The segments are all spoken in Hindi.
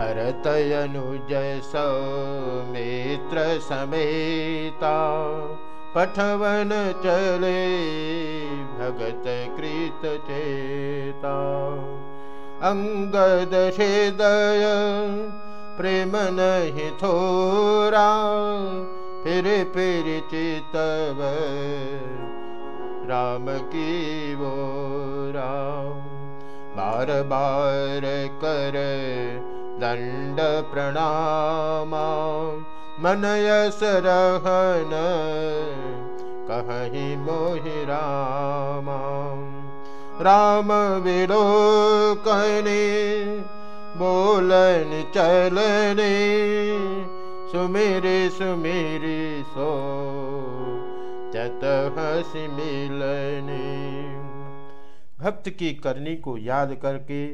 भरत अनुज सौमित्र समेता पठवन चले भगत कृत चेता। अंगद हृदय प्रेम नहीं थोरा, फिर फिर चितव राम की वो राम बार बार कर दंड प्रणाम मन यस रहन कहीं मोहि राम। राम विलो कने बोलन चलने, सुमेरे सुमेरे सो चत मिलने। भक्त की करनी को याद करके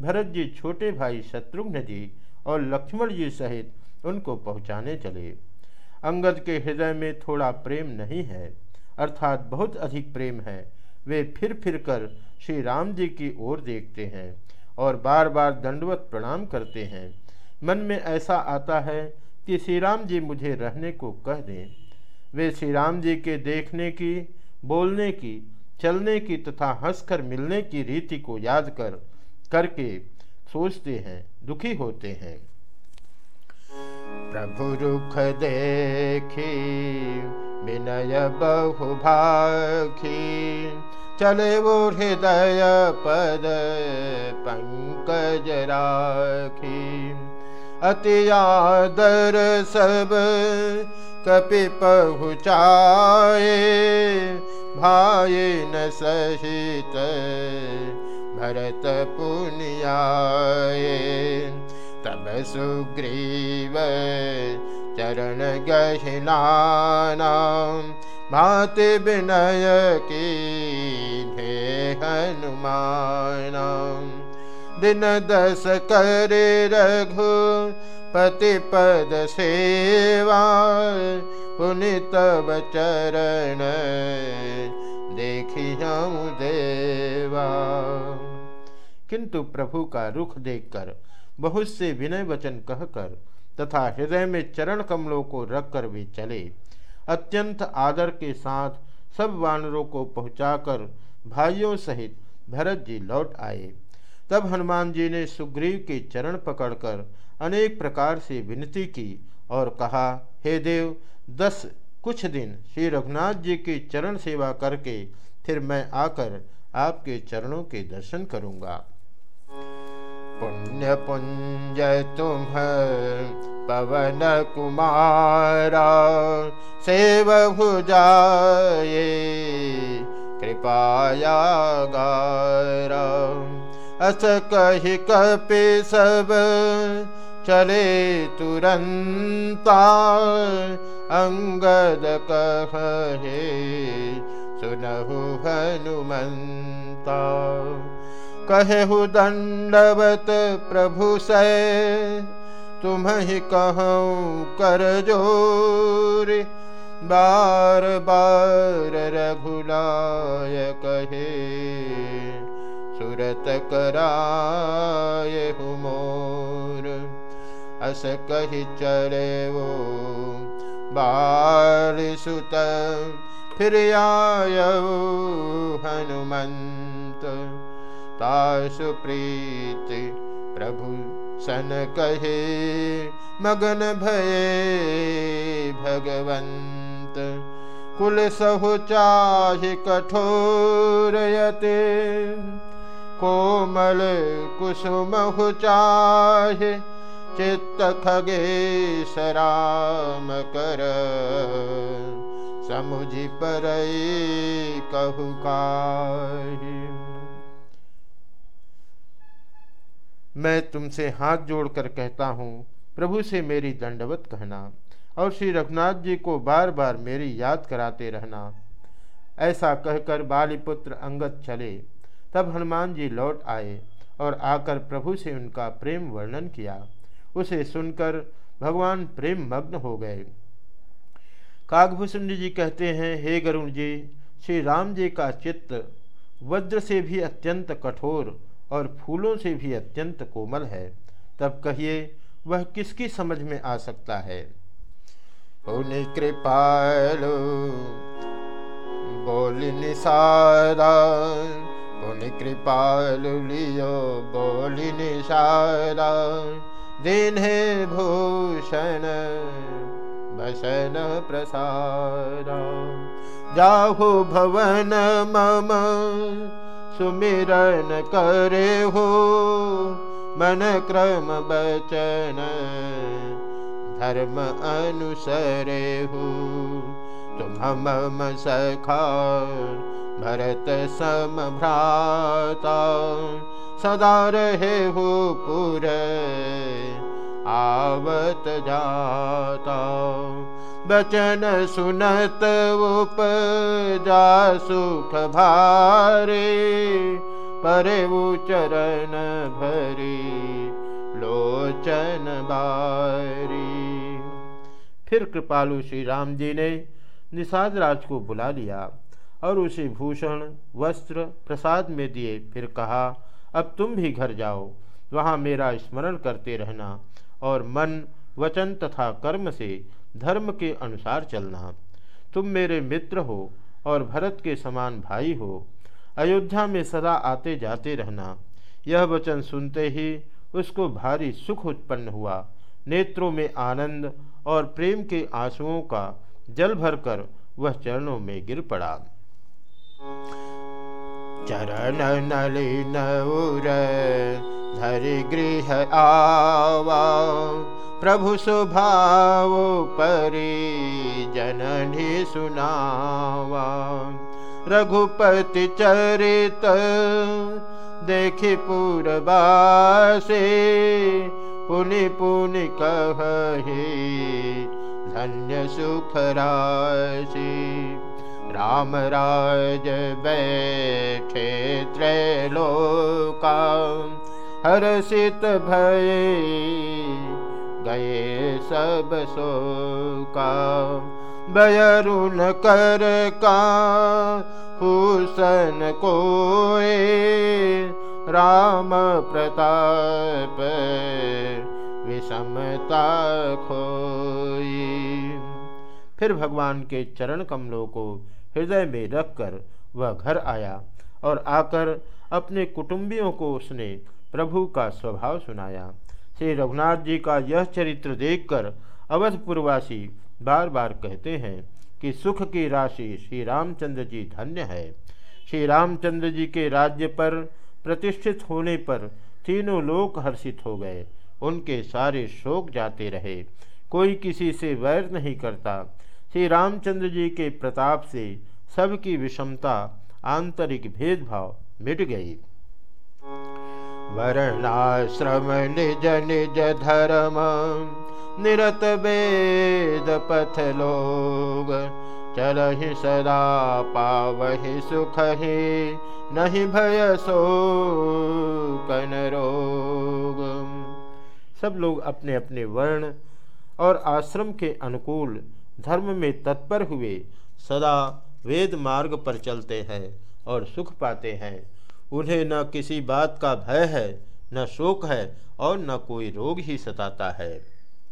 भरत जी छोटे भाई शत्रुघ्न जी और लक्ष्मण जी सहित उनको पहुँचाने चले। अंगद के हृदय में थोड़ा प्रेम नहीं है, अर्थात बहुत अधिक प्रेम है। वे फिर फिर कर श्री राम जी की ओर देखते हैं और बार बार दंडवत प्रणाम करते हैं। मन में ऐसा आता है कि श्री राम जी मुझे रहने को कह दें। वे श्री राम जी के देखने की, बोलने की, चलने की तथा हंसकर मिलने की रीति को याद कर करके सोचते हैं, दुखी होते हैं। प्रभु रुख देखी, विनय बहु भाखी, चले वो हृदय पद पंकज राखी। अति आदर सब कपि पहुँचाए भाई न सहित भरत पुनियाए तब सुग्रीव चरण गहिनाना भाति विनय की ढे हनुमान करे रघु पति पद सेवा पुनित चरण देखी देवा किंतु प्रभु का रुख देखकर, बहुत से विनय वचन कहकर, तथा हृदय में चरण कमलों को रखकर वे चले। अत्यंत आदर के साथ सब वानरों को पहुंचाकर भाइयों सहित भरत जी लौट आए। तब हनुमान जी ने सुग्रीव के चरण पकड़कर अनेक प्रकार से विनती की और कहा, हे देव, दस कुछ दिन श्री रघुनाथ जी की चरण सेवा करके फिर मैं आकर आपके चरणों के दर्शन करूँगा। पुण्य पुंज तुम पवन कुमारा सेव जाए कृपाया गारा अस कही कपि सब चले तुरंता अंगद कहे सुनहु हनुमंता कहु दंडवत प्रभु से तुम ही कहूँ कर ज़ोर। बार बार रघुलाय कहे, सुरत कराय मोर। अस कही चले वो, बाल सुत, फिर आय हनुमंत। तासु प्रीति प्रभु सन कहे, मगन भये भगवंत कुल सहु चाहि कठोरयते कोमल कुसुम चाहे, चित्त खगे सराम कर। समुझि पर कहु? मैं तुमसे हाथ जोड़कर कहता हूँ, प्रभु से मेरी दंडवत कहना और श्री रघुनाथ जी को बार बार मेरी याद कराते रहना। ऐसा कहकर बालीपुत्र अंगत चले। तब हनुमान जी लौट आए और आकर प्रभु से उनका प्रेम वर्णन किया। उसे सुनकर भगवान प्रेम मग्न हो गए। काकभूषण जी कहते हैं, हे गरुण जी, श्री राम जी का चित्त वज्र से भी अत्यंत कठोर और फूलों से भी अत्यंत कोमल है। तब कहिए, वह किसकी समझ में आ सकता है? उन्हें कृपालु, बोली उन्हें कृपालु लियो, बोली निषादा दिन है भूषण, बसन प्रसाद जाहु भवन मम सुमिरन करे हो मन क्रम बचन धर्म अनुसरे हो तुम मम सखा भरत सम भ्राता सदा रहे हो पुर आवत जाता बचन सुनत उपजा सुख भारे परे चरण भरी, लोचन बारी। फिर कृपालु श्री राम जी ने निषाद राज को बुला लिया और उसे भूषण, वस्त्र, प्रसाद में दिए। फिर कहा, अब तुम भी घर जाओ, वहाँ मेरा स्मरण करते रहना और मन, वचन तथा कर्म से धर्म के अनुसार चलना। तुम मेरे मित्र हो और भरत के समान भाई हो। अयोध्या में सदा आते जाते रहना। यह वचन सुनते ही उसको भारी सुख उत्पन्न हुआ। नेत्रों में आनंद और प्रेम के आंसुओं का जल भरकर वह चरणों में गिर पड़ा। चरण नलिन धरि गृह आवा। प्रभु स्वभाव परी जननी सुनावा। रघुपति चरित, देखि पूर्वासे, पुनि पुनि कहे धन्य सुख राशि। राम राज बैठे त्रैलोका हर्षित भय गए सब सो का बयरुन कर का हुसन को राम प्रताप विषमता खोई। फिर भगवान के चरण कमलों को हृदय में रखकर वह घर आया और आकर अपने कुटुंबियों को उसने प्रभु का स्वभाव सुनाया। श्री रघुनाथ जी का यह चरित्र देखकर अवधपुरवासी बार बार कहते हैं कि सुख की राशि श्री रामचंद्र जी धन्य है। श्री रामचंद्र जी के राज्य पर प्रतिष्ठित होने पर तीनों लोक हर्षित हो गए। उनके सारे शोक जाते रहे। कोई किसी से वैर नहीं करता। श्री रामचंद्र जी के प्रताप से सबकी विषमता, आंतरिक भेदभाव मिट गई। वर्णाश्रम निज निज धर्म निरत वेद पथ लोग चलहि सदा पावहि सुख ही नहीं भय सो कन रोग। सब लोग अपने अपने वर्ण और आश्रम के अनुकूल धर्म में तत्पर हुए सदा वेद मार्ग पर चलते हैं और सुख पाते हैं। उन्हें न किसी बात का भय है, न शोक है और न कोई रोग ही सताता है।